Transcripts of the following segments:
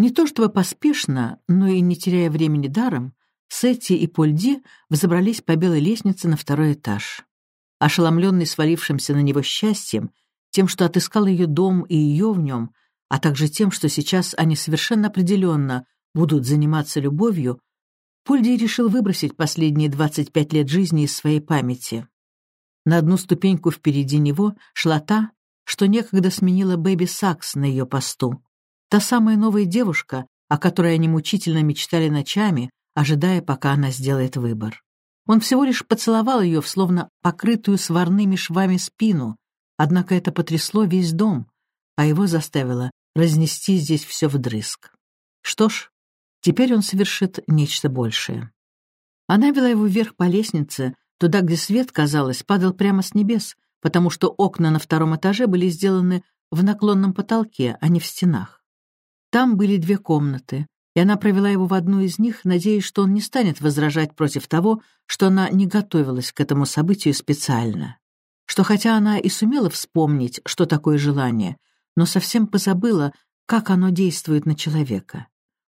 Не то чтобы поспешно, но и не теряя времени даром, Сетти и Польди взобрались по белой лестнице на второй этаж. Ошеломленный свалившимся на него счастьем, тем, что отыскал ее дом и ее в нем, а также тем, что сейчас они совершенно определенно будут заниматься любовью, Польди решил выбросить последние 25 лет жизни из своей памяти. На одну ступеньку впереди него шла та, что некогда сменила Бэби Сакс на ее посту. Та самая новая девушка, о которой они мучительно мечтали ночами, ожидая, пока она сделает выбор. Он всего лишь поцеловал ее в словно покрытую сварными швами спину, однако это потрясло весь дом, а его заставило разнести здесь все вдрызг. Что ж, теперь он совершит нечто большее. Она вела его вверх по лестнице, туда, где свет, казалось, падал прямо с небес, потому что окна на втором этаже были сделаны в наклонном потолке, а не в стенах. Там были две комнаты, и она провела его в одну из них, надеясь, что он не станет возражать против того, что она не готовилась к этому событию специально. Что хотя она и сумела вспомнить, что такое желание, но совсем позабыла, как оно действует на человека.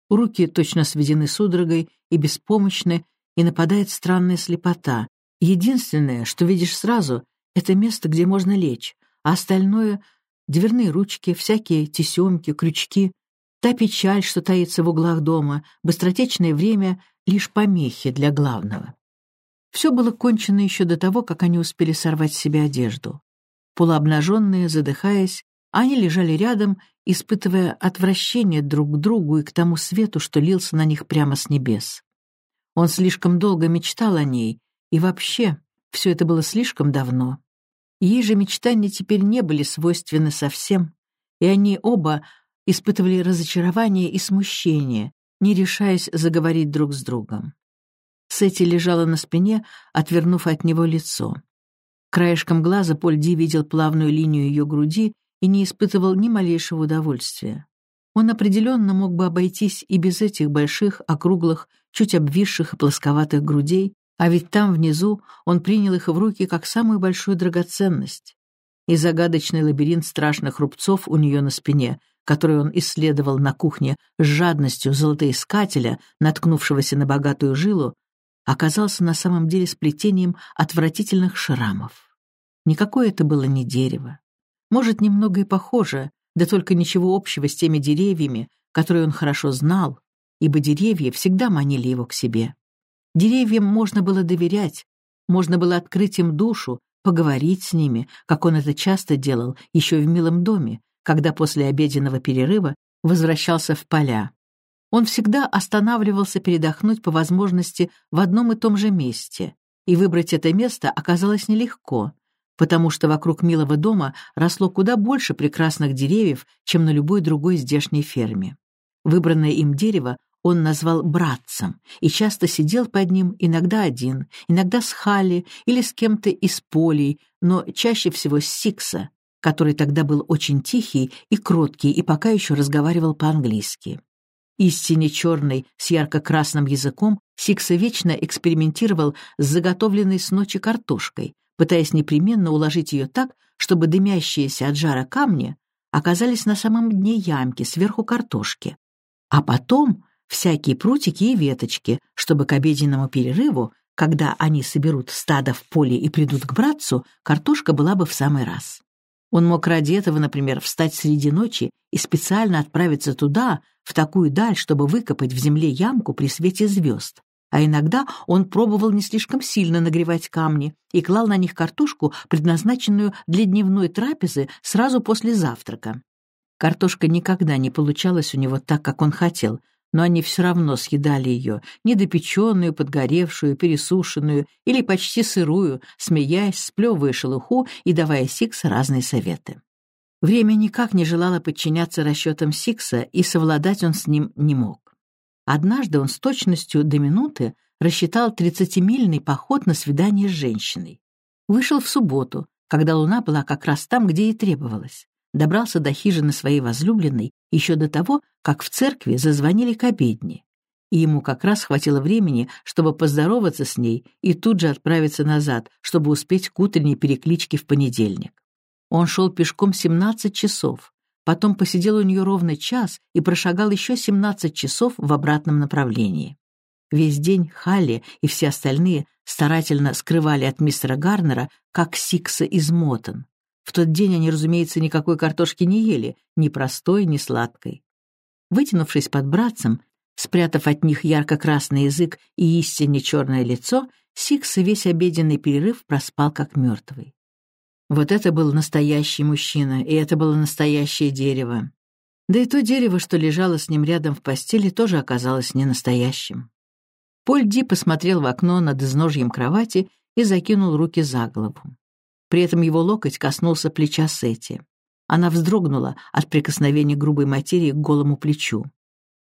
Руки точно сведены судорогой и беспомощны, и нападает странная слепота. Единственное, что видишь сразу, это место, где можно лечь, а остальное — дверные ручки, всякие тесемки, крючки, та печаль, что таится в углах дома, быстротечное время — лишь помехи для главного. Все было кончено еще до того, как они успели сорвать с себя одежду. Полуобнаженные, задыхаясь, они лежали рядом, испытывая отвращение друг к другу и к тому свету, что лился на них прямо с небес. Он слишком долго мечтал о ней, и вообще все это было слишком давно. Ей же мечтания теперь не были свойственны совсем, и они оба испытывали разочарование и смущение, не решаясь заговорить друг с другом. Сетти лежала на спине, отвернув от него лицо. Краешком глаза Поль Ди видел плавную линию ее груди и не испытывал ни малейшего удовольствия. Он определенно мог бы обойтись и без этих больших, округлых, чуть обвисших и плосковатых грудей, а ведь там, внизу, он принял их в руки как самую большую драгоценность. И загадочный лабиринт страшных рубцов у нее на спине, который он исследовал на кухне с жадностью золотоискателя, наткнувшегося на богатую жилу, оказался на самом деле сплетением отвратительных шрамов. Никакое это было не дерево. Может, немного и похоже, да только ничего общего с теми деревьями, которые он хорошо знал, ибо деревья всегда манили его к себе. Деревьям можно было доверять, можно было открыть им душу, поговорить с ними, как он это часто делал еще в милом доме, когда после обеденного перерыва возвращался в поля. Он всегда останавливался передохнуть по возможности в одном и том же месте, и выбрать это место оказалось нелегко, потому что вокруг милого дома росло куда больше прекрасных деревьев, чем на любой другой здешней ферме. Выбранное им дерево он назвал братцем и часто сидел под ним иногда один, иногда с Халли или с кем-то из полей, но чаще всего с Сикса, который тогда был очень тихий и кроткий и пока еще разговаривал по-английски. Истине черный с ярко-красным языком Сикса вечно экспериментировал с заготовленной с ночи картошкой, пытаясь непременно уложить ее так, чтобы дымящиеся от жара камни оказались на самом дне ямки сверху картошки. А потом всякие прутики и веточки, чтобы к обеденному перерыву, когда они соберут стадо в поле и придут к братцу, картошка была бы в самый раз. Он мог ради этого, например, встать среди ночи и специально отправиться туда, в такую даль, чтобы выкопать в земле ямку при свете звезд, а иногда он пробовал не слишком сильно нагревать камни и клал на них картошку, предназначенную для дневной трапезы сразу после завтрака. Картошка никогда не получалась у него так, как он хотел, но они все равно съедали ее, недопеченную, подгоревшую, пересушенную или почти сырую, смеясь, сплевывая шелуху и давая Сиксу разные советы. Время никак не желало подчиняться расчетам Сикса, и совладать он с ним не мог. Однажды он с точностью до минуты рассчитал тридцатимильный поход на свидание с женщиной. Вышел в субботу, когда луна была как раз там, где и требовалось. Добрался до хижины своей возлюбленной еще до того, как в церкви зазвонили к обедне. И ему как раз хватило времени, чтобы поздороваться с ней и тут же отправиться назад, чтобы успеть к утренней перекличке в понедельник. Он шел пешком 17 часов, потом посидел у нее ровно час и прошагал еще 17 часов в обратном направлении. Весь день Халли и все остальные старательно скрывали от мистера Гарнера, как Сикса измотан. В тот день они, разумеется, никакой картошки не ели, ни простой, ни сладкой. Вытянувшись под братцем, спрятав от них ярко-красный язык и истинно черное лицо, Сикса весь обеденный перерыв проспал как мертвый. Вот это был настоящий мужчина, и это было настоящее дерево. Да и то дерево, что лежало с ним рядом в постели, тоже оказалось не настоящим. Поль Ди посмотрел в окно над изножьем кровати и закинул руки за голову. При этом его локоть коснулся плеча Сети. Она вздрогнула от прикосновения грубой материи к голому плечу.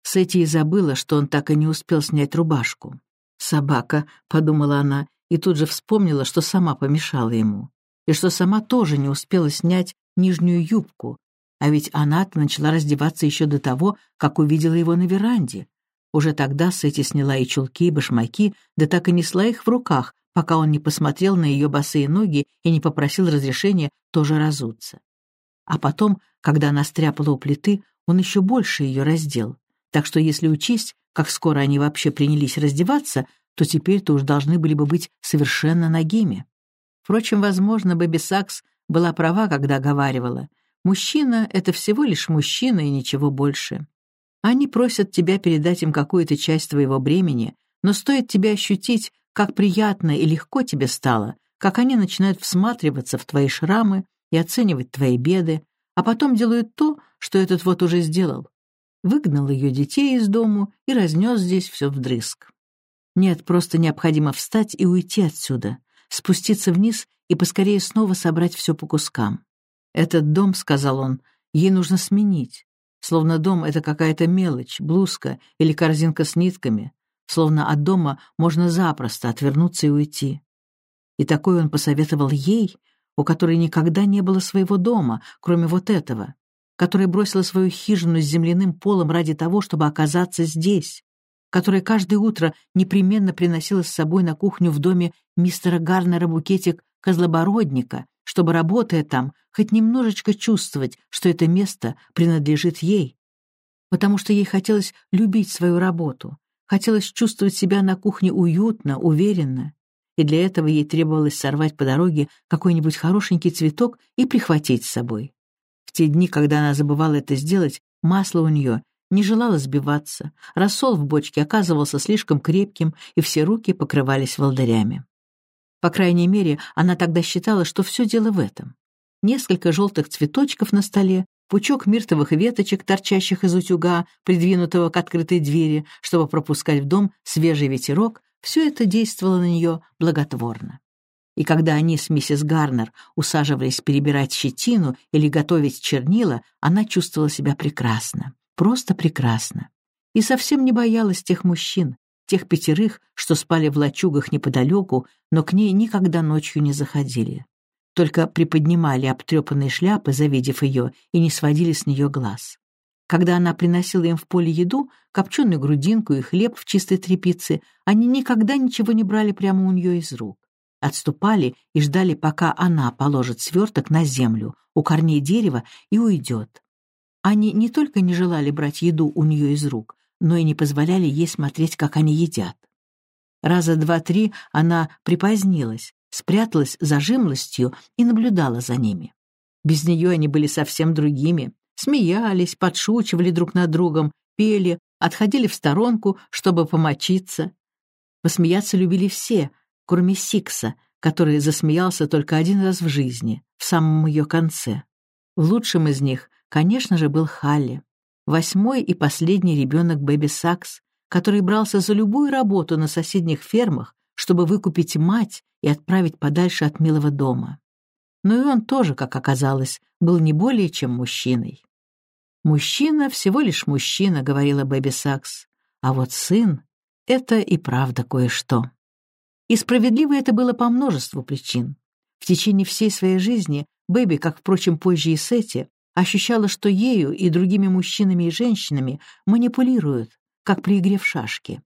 Сети и забыла, что он так и не успел снять рубашку. «Собака», — подумала она, и тут же вспомнила, что сама помешала ему, и что сама тоже не успела снять нижнюю юбку, а ведь она-то начала раздеваться еще до того, как увидела его на веранде. Уже тогда Сэти сняла и чулки, и башмаки, да так и несла их в руках, пока он не посмотрел на ее босые ноги и не попросил разрешения тоже разуться. А потом, когда она стряпала у плиты, он еще больше ее раздел. Так что если учесть, как скоро они вообще принялись раздеваться, то теперь-то уж должны были бы быть совершенно нагими. Впрочем, возможно, Бэби Сакс была права, когда говаривала, «Мужчина — это всего лишь мужчина и ничего больше». Они просят тебя передать им какую-то часть твоего бремени, но стоит тебе ощутить, как приятно и легко тебе стало, как они начинают всматриваться в твои шрамы и оценивать твои беды, а потом делают то, что этот вот уже сделал. Выгнал ее детей из дому и разнес здесь все вдрызг. Нет, просто необходимо встать и уйти отсюда, спуститься вниз и поскорее снова собрать все по кускам. «Этот дом, — сказал он, — ей нужно сменить, словно дом — это какая-то мелочь, блузка или корзинка с нитками, словно от дома можно запросто отвернуться и уйти. И такой он посоветовал ей, у которой никогда не было своего дома, кроме вот этого, которая бросила свою хижину с земляным полом ради того, чтобы оказаться здесь, которая каждое утро непременно приносила с собой на кухню в доме мистера Гарнера букетик козлобородника, чтобы, работая там, хоть немножечко чувствовать, что это место принадлежит ей, потому что ей хотелось любить свою работу, хотелось чувствовать себя на кухне уютно, уверенно, и для этого ей требовалось сорвать по дороге какой-нибудь хорошенький цветок и прихватить с собой. В те дни, когда она забывала это сделать, масло у нее не желало сбиваться, рассол в бочке оказывался слишком крепким, и все руки покрывались волдырями. По крайней мере, она тогда считала, что все дело в этом. Несколько желтых цветочков на столе, пучок миртовых веточек, торчащих из утюга, придвинутого к открытой двери, чтобы пропускать в дом свежий ветерок, все это действовало на нее благотворно. И когда они с миссис Гарнер усаживались перебирать щетину или готовить чернила, она чувствовала себя прекрасно, просто прекрасно. И совсем не боялась тех мужчин, тех пятерых, что спали в лачугах неподалеку, но к ней никогда ночью не заходили. Только приподнимали обтрепанные шляпы, завидев ее, и не сводили с нее глаз. Когда она приносила им в поле еду, копченую грудинку и хлеб в чистой тряпице, они никогда ничего не брали прямо у нее из рук. Отступали и ждали, пока она положит сверток на землю, у корней дерева, и уйдет. Они не только не желали брать еду у нее из рук, но и не позволяли ей смотреть, как они едят. Раза два-три она припозднилась, спряталась за жимлостью и наблюдала за ними. Без нее они были совсем другими, смеялись, подшучивали друг над другом, пели, отходили в сторонку, чтобы помочиться. Посмеяться любили все, кроме Сикса, который засмеялся только один раз в жизни, в самом ее конце. Лучшим из них, конечно же, был Халли восьмой и последний ребенок Бэби Сакс, который брался за любую работу на соседних фермах, чтобы выкупить мать и отправить подальше от милого дома. Но и он тоже, как оказалось, был не более чем мужчиной. «Мужчина всего лишь мужчина», — говорила Бэби Сакс, «а вот сын — это и правда кое-что». И справедливо это было по множеству причин. В течение всей своей жизни Бэби, как, впрочем, позже и Сетти, ощущала, что ею и другими мужчинами и женщинами манипулируют, как при игре в шашки.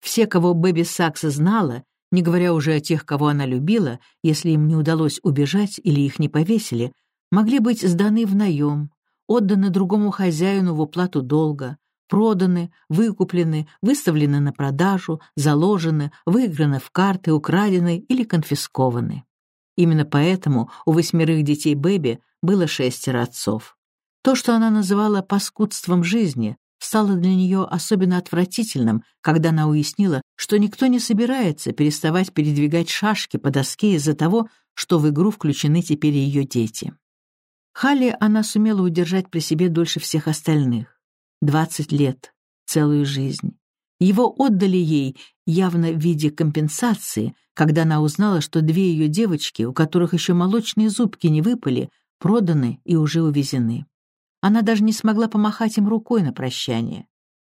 Все, кого Бэби Сакс знала, не говоря уже о тех, кого она любила, если им не удалось убежать или их не повесили, могли быть сданы в наем, отданы другому хозяину в уплату долга, проданы, выкуплены, выставлены на продажу, заложены, выиграны в карты, украдены или конфискованы. Именно поэтому у восьмерых детей Бэби было шестеро отцов. То, что она называла паскудством жизни, стало для нее особенно отвратительным, когда она уяснила, что никто не собирается переставать передвигать шашки по доске из-за того, что в игру включены теперь ее дети. Халли она сумела удержать при себе дольше всех остальных. Двадцать лет, целую жизнь. Его отдали ей, явно в виде компенсации, когда она узнала, что две ее девочки, у которых еще молочные зубки не выпали, проданы и уже увезены. Она даже не смогла помахать им рукой на прощание.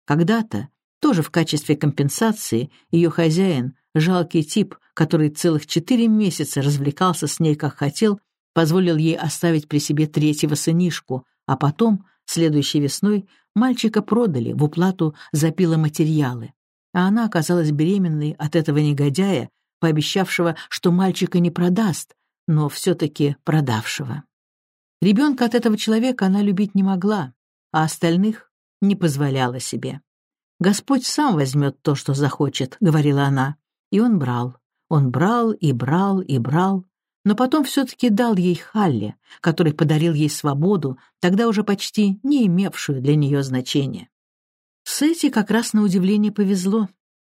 Когда-то, тоже в качестве компенсации, ее хозяин, жалкий тип, который целых четыре месяца развлекался с ней как хотел, позволил ей оставить при себе третьего сынишку, а потом, следующей весной, мальчика продали в уплату за пиломатериалы. А она оказалась беременной от этого негодяя, пообещавшего, что мальчика не продаст, но все-таки продавшего. Ребенка от этого человека она любить не могла, а остальных не позволяла себе. «Господь сам возьмет то, что захочет», — говорила она. И он брал. Он брал и брал и брал, но потом все-таки дал ей Халли, который подарил ей свободу, тогда уже почти не имевшую для нее значения. Сетти как раз на удивление повезло.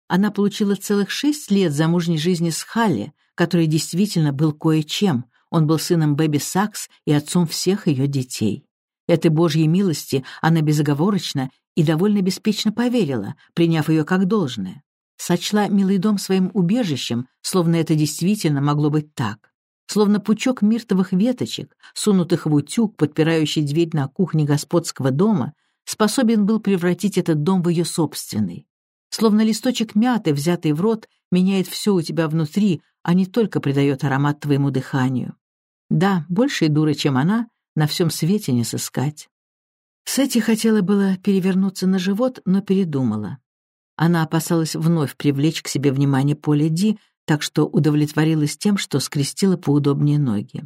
Она получила целых шесть лет замужней жизни с Халли, который действительно был кое-чем, он был сыном Бэби Сакс и отцом всех ее детей. Этой Божьей милости она безоговорочно и довольно беспечно поверила, приняв ее как должное. Сочла милый дом своим убежищем, словно это действительно могло быть так. Словно пучок миртовых веточек, сунутых в утюг, подпирающий дверь на кухне господского дома, способен был превратить этот дом в ее собственный. Словно листочек мяты, взятый в рот, меняет все у тебя внутри, а не только придает аромат твоему дыханию. Да, большей дуры, чем она, на всем свете не сыскать. Сэти хотела было перевернуться на живот, но передумала. Она опасалась вновь привлечь к себе внимание Поля Ди, так что удовлетворилась тем, что скрестила поудобнее ноги.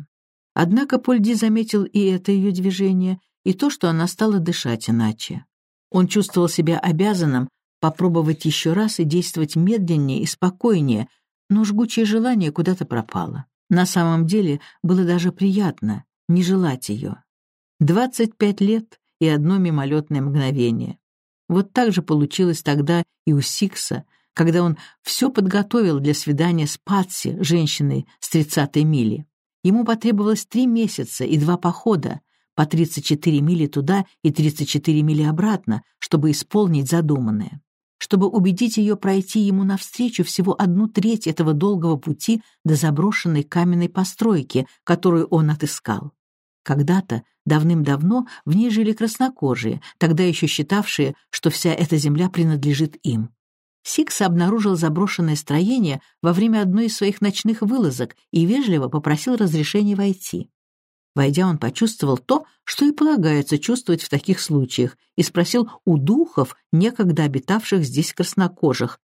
Однако Поль Ди заметил и это ее движение, и то, что она стала дышать иначе. Он чувствовал себя обязанным попробовать еще раз и действовать медленнее и спокойнее, но жгучее желание куда-то пропало. На самом деле было даже приятно не желать ее. Двадцать пять лет и одно мимолетное мгновение. Вот так же получилось тогда и у Сикса, когда он все подготовил для свидания с Патси, женщиной с тридцатой мили. Ему потребовалось три месяца и два похода, по 34 мили туда и 34 мили обратно, чтобы исполнить задуманное чтобы убедить ее пройти ему навстречу всего одну треть этого долгого пути до заброшенной каменной постройки, которую он отыскал. Когда-то, давным-давно, в ней жили краснокожие, тогда еще считавшие, что вся эта земля принадлежит им. Сикс обнаружил заброшенное строение во время одной из своих ночных вылазок и вежливо попросил разрешения войти. Войдя, он почувствовал то, что и полагается чувствовать в таких случаях, и спросил у духов, некогда обитавших здесь краснокожих,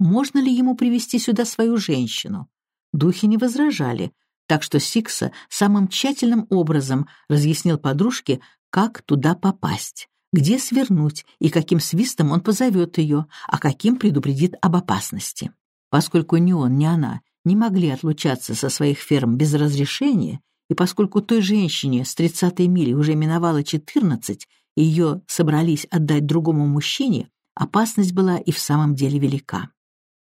можно ли ему привести сюда свою женщину. Духи не возражали, так что Сикса самым тщательным образом разъяснил подружке, как туда попасть, где свернуть и каким свистом он позовет ее, а каким предупредит об опасности. Поскольку ни он, ни она не могли отлучаться со своих ферм без разрешения, и поскольку той женщине с тридцатой мили уже миновало четырнадцать, и ее собрались отдать другому мужчине, опасность была и в самом деле велика.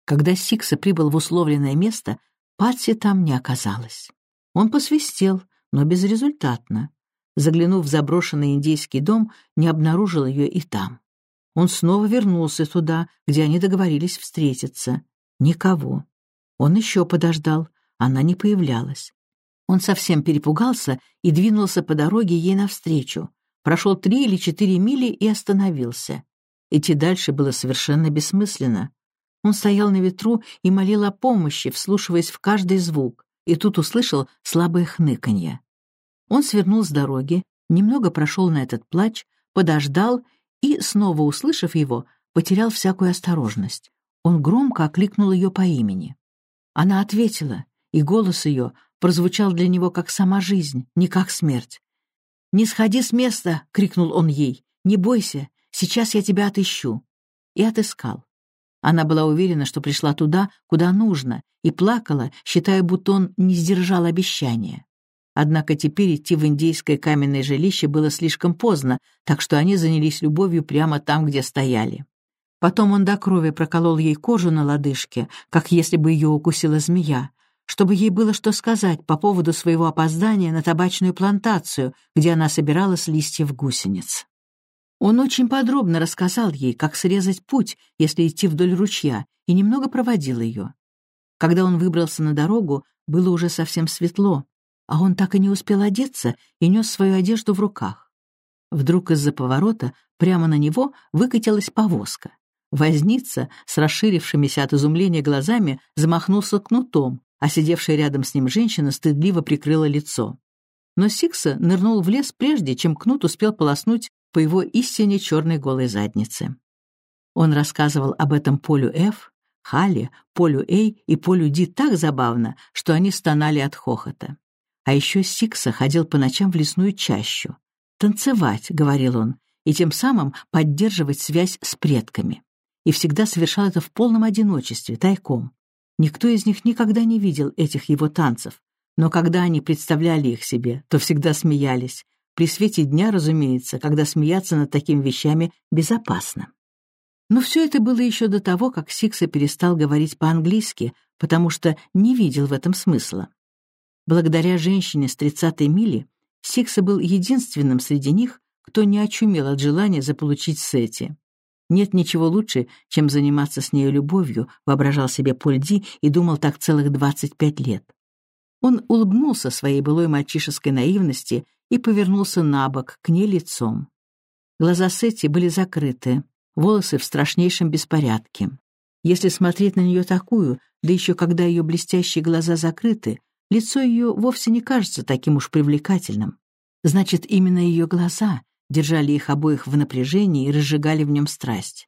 Когда Сикса прибыл в условленное место, Патси там не оказалось. Он посвистел, но безрезультатно. Заглянув в заброшенный индейский дом, не обнаружил ее и там. Он снова вернулся туда, где они договорились встретиться. Никого. Он еще подождал, она не появлялась. Он совсем перепугался и двинулся по дороге ей навстречу. Прошел три или четыре мили и остановился. Идти дальше было совершенно бессмысленно. Он стоял на ветру и молил о помощи, вслушиваясь в каждый звук, и тут услышал слабое хныканье. Он свернул с дороги, немного прошел на этот плач, подождал и, снова услышав его, потерял всякую осторожность. Он громко окликнул ее по имени. Она ответила, и голос ее прозвучал для него как сама жизнь, не как смерть. «Не сходи с места!» — крикнул он ей. «Не бойся, сейчас я тебя отыщу». И отыскал. Она была уверена, что пришла туда, куда нужно, и плакала, считая, будто он не сдержал обещания. Однако теперь идти в индейское каменное жилище было слишком поздно, так что они занялись любовью прямо там, где стояли. Потом он до крови проколол ей кожу на лодыжке, как если бы ее укусила змея, чтобы ей было что сказать по поводу своего опоздания на табачную плантацию, где она собиралась листьев гусениц. Он очень подробно рассказал ей, как срезать путь, если идти вдоль ручья, и немного проводил ее. Когда он выбрался на дорогу, было уже совсем светло, а он так и не успел одеться и нес свою одежду в руках. Вдруг из-за поворота прямо на него выкатилась повозка. Возница с расширившимися от изумления глазами замахнулся кнутом, а сидевшая рядом с ним женщина стыдливо прикрыла лицо. Но Сикса нырнул в лес прежде, чем Кнут успел полоснуть по его истине черной голой заднице. Он рассказывал об этом Полю Ф, Хале, Полю Эй и Полю Ди так забавно, что они стонали от хохота. А еще Сикса ходил по ночам в лесную чащу. «Танцевать», — говорил он, и тем самым поддерживать связь с предками. И всегда совершал это в полном одиночестве, тайком. Никто из них никогда не видел этих его танцев, но когда они представляли их себе, то всегда смеялись. При свете дня, разумеется, когда смеяться над такими вещами безопасно. Но все это было еще до того, как Сикса перестал говорить по-английски, потому что не видел в этом смысла. Благодаря женщине с тридцатой мили Сикса был единственным среди них, кто не очумел от желания заполучить Сети. Нет ничего лучше, чем заниматься с нею любовью, воображал себе Польди и думал так целых 25 лет. Он улыбнулся своей былой мальчишеской наивности и повернулся на бок, к ней лицом. Глаза Сетти были закрыты, волосы в страшнейшем беспорядке. Если смотреть на нее такую, да еще когда ее блестящие глаза закрыты, лицо ее вовсе не кажется таким уж привлекательным. Значит, именно ее глаза, держали их обоих в напряжении и разжигали в нем страсть.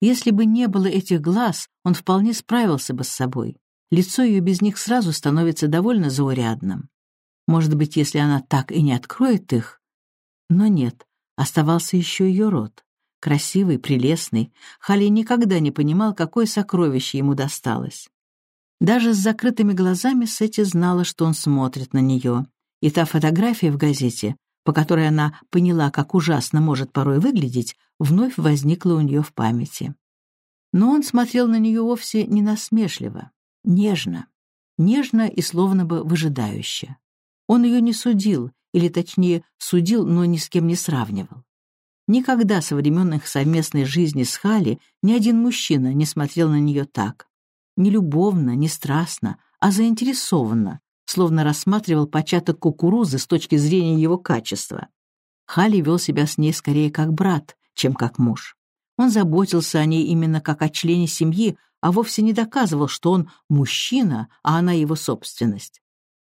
Если бы не было этих глаз, он вполне справился бы с собой. Лицо ее без них сразу становится довольно заурядным. Может быть, если она так и не откроет их? Но нет, оставался еще ее рот. Красивый, прелестный. Хали никогда не понимал, какое сокровище ему досталось. Даже с закрытыми глазами Сетти знала, что он смотрит на нее. И та фотография в газете по которой она поняла, как ужасно может порой выглядеть, вновь возникла у нее в памяти. Но он смотрел на нее вовсе не насмешливо, нежно, нежно и словно бы выжидающе. Он ее не судил, или точнее, судил, но ни с кем не сравнивал. Никогда со времен совместной жизни с Хали ни один мужчина не смотрел на нее так. Не любовно, не страстно, а заинтересованно, словно рассматривал початок кукурузы с точки зрения его качества. Хали вел себя с ней скорее как брат, чем как муж. Он заботился о ней именно как о члене семьи, а вовсе не доказывал, что он мужчина, а она его собственность.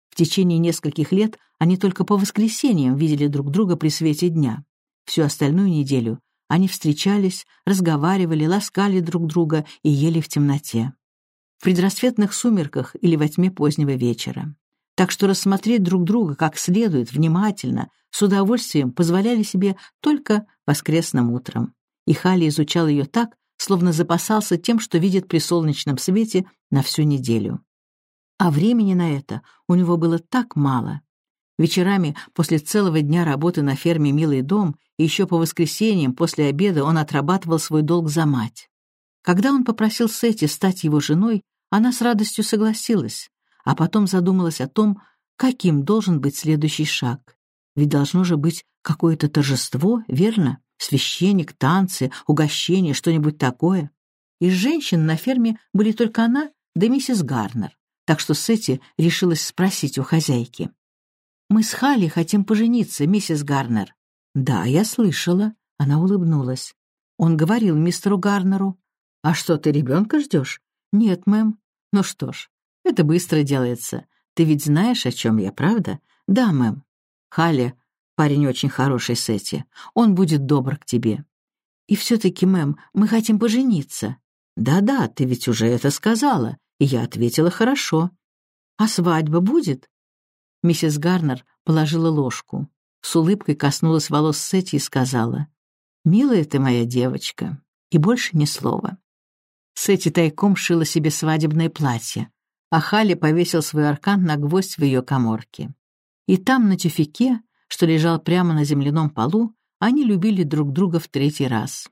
В течение нескольких лет они только по воскресеньям видели друг друга при свете дня. Всю остальную неделю они встречались, разговаривали, ласкали друг друга и ели в темноте. В предрассветных сумерках или во тьме позднего вечера так что рассмотреть друг друга как следует, внимательно, с удовольствием позволяли себе только воскресным утром. И Хали изучал ее так, словно запасался тем, что видит при солнечном свете на всю неделю. А времени на это у него было так мало. Вечерами, после целого дня работы на ферме «Милый дом», и еще по воскресеньям после обеда он отрабатывал свой долг за мать. Когда он попросил Сети стать его женой, она с радостью согласилась, а потом задумалась о том, каким должен быть следующий шаг. Ведь должно же быть какое-то торжество, верно? Священник, танцы, угощение, что-нибудь такое. Из женщин на ферме были только она да миссис Гарнер, так что Сетти решилась спросить у хозяйки. «Мы с Халли хотим пожениться, миссис Гарнер». «Да, я слышала», — она улыбнулась. Он говорил мистеру Гарнеру. «А что, ты ребенка ждешь?» «Нет, мэм». «Ну что ж, это быстро делается. Ты ведь знаешь, о чем я, правда? Да, мэм. Халли, парень очень хороший, Сетти. Он будет добр к тебе. И все-таки, мэм, мы хотим пожениться. Да-да, ты ведь уже это сказала. И я ответила хорошо. А свадьба будет? Миссис Гарнер положила ложку. с улыбкой коснулась волос Сети и сказала, «Милая ты моя девочка, и больше ни слова». Сети тайком шила себе свадебное платье, а Хали повесил свой аркан на гвоздь в ее коморке. И там, на тюфике, что лежал прямо на земляном полу, они любили друг друга в третий раз.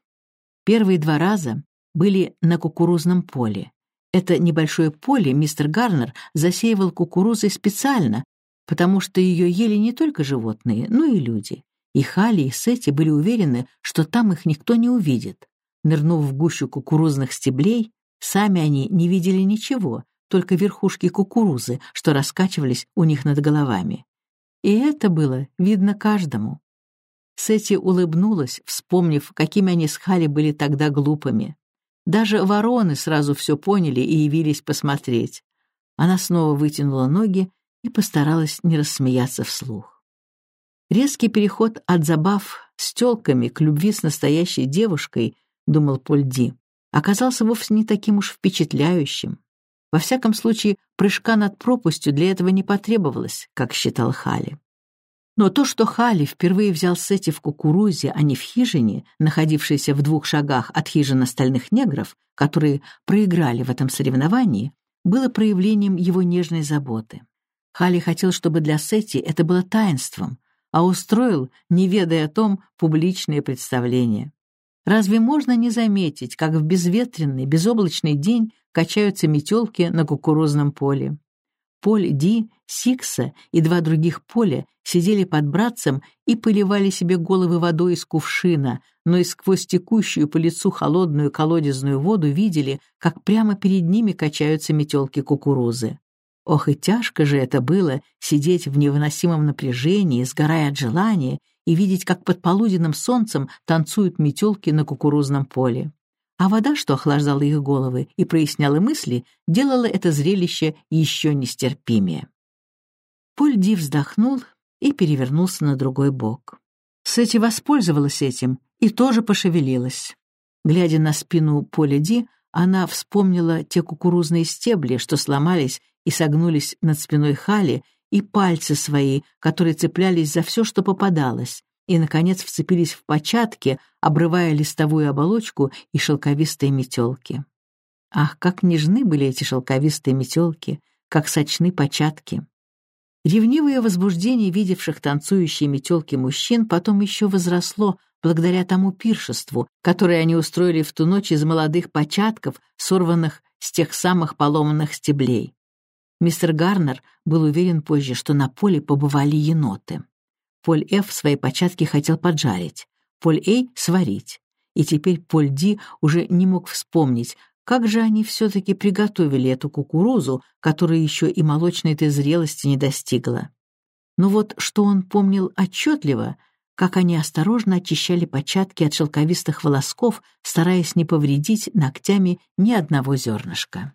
Первые два раза были на кукурузном поле. Это небольшое поле мистер Гарнер засеивал кукурузой специально, потому что ее ели не только животные, но и люди. И Хали, и Сети были уверены, что там их никто не увидит. Нырнув в гущу кукурузных стеблей, сами они не видели ничего, только верхушки кукурузы, что раскачивались у них над головами. И это было видно каждому. Сети улыбнулась, вспомнив, какими они с Хали были тогда глупыми. Даже вороны сразу все поняли и явились посмотреть. Она снова вытянула ноги и постаралась не рассмеяться вслух. Резкий переход от забав с тёлками к любви с настоящей девушкой, думал Польди, оказался вовсе не таким уж впечатляющим. Во всяком случае, прыжка над пропастью для этого не потребовалось, как считал Хали. Но то, что Хали впервые взял Сети в кукурузе, а не в хижине, находившейся в двух шагах от хижин остальных негров, которые проиграли в этом соревновании, было проявлением его нежной заботы. Хали хотел, чтобы для Сети это было таинством, а устроил, не ведая о том, публичные представления. Разве можно не заметить, как в безветренный, безоблачный день качаются метелки на кукурузном поле? Поль Ди, Сикса и два других поля сидели под братцем и поливали себе головы водой из кувшина, но и сквозь текущую по лицу холодную колодезную воду видели, как прямо перед ними качаются метелки кукурузы. Ох, и тяжко же это было сидеть в невыносимом напряжении, сгорая от желания, и видеть, как под полуденным солнцем танцуют метелки на кукурузном поле. А вода, что охлаждала их головы и проясняла мысли, делала это зрелище еще нестерпимее. Поль Ди вздохнул и перевернулся на другой бок. Сэти воспользовалась этим и тоже пошевелилась. Глядя на спину Поля Ди, она вспомнила те кукурузные стебли, что сломались и согнулись над спиной Хали, и пальцы свои, которые цеплялись за все, что попадалось, и, наконец, вцепились в початки, обрывая листовую оболочку и шелковистые метелки. Ах, как нежны были эти шелковистые метелки, как сочны початки. Ревнивое возбуждение видевших танцующие метелки мужчин потом еще возросло благодаря тому пиршеству, которое они устроили в ту ночь из молодых початков, сорванных с тех самых поломанных стеблей. Мистер Гарнер был уверен позже, что на поле побывали еноты. Поль Ф. свои початки хотел поджарить, Поль Эй — сварить. И теперь Поль Ди уже не мог вспомнить, как же они все-таки приготовили эту кукурузу, которая еще и молочной-то зрелости не достигла. Но вот что он помнил отчетливо, как они осторожно очищали початки от шелковистых волосков, стараясь не повредить ногтями ни одного зернышка.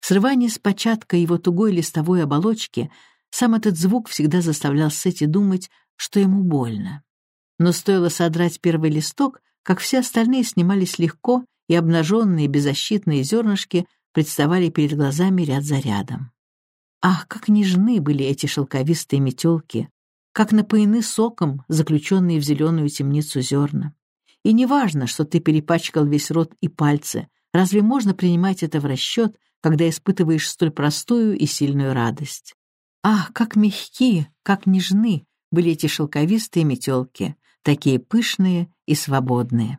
Срывание с початка его тугой листовой оболочки, сам этот звук всегда заставлял Сети думать, что ему больно. Но стоило содрать первый листок, как все остальные снимались легко, и обнаженные беззащитные зернышки представали перед глазами ряд за рядом. Ах, как нежны были эти шелковистые метелки, как напоены соком, заключенные в зеленую темницу зерна. И неважно, что ты перепачкал весь рот и пальцы, разве можно принимать это в расчет, когда испытываешь столь простую и сильную радость. Ах, как мягкие, как нежны были эти шелковистые метелки, такие пышные и свободные.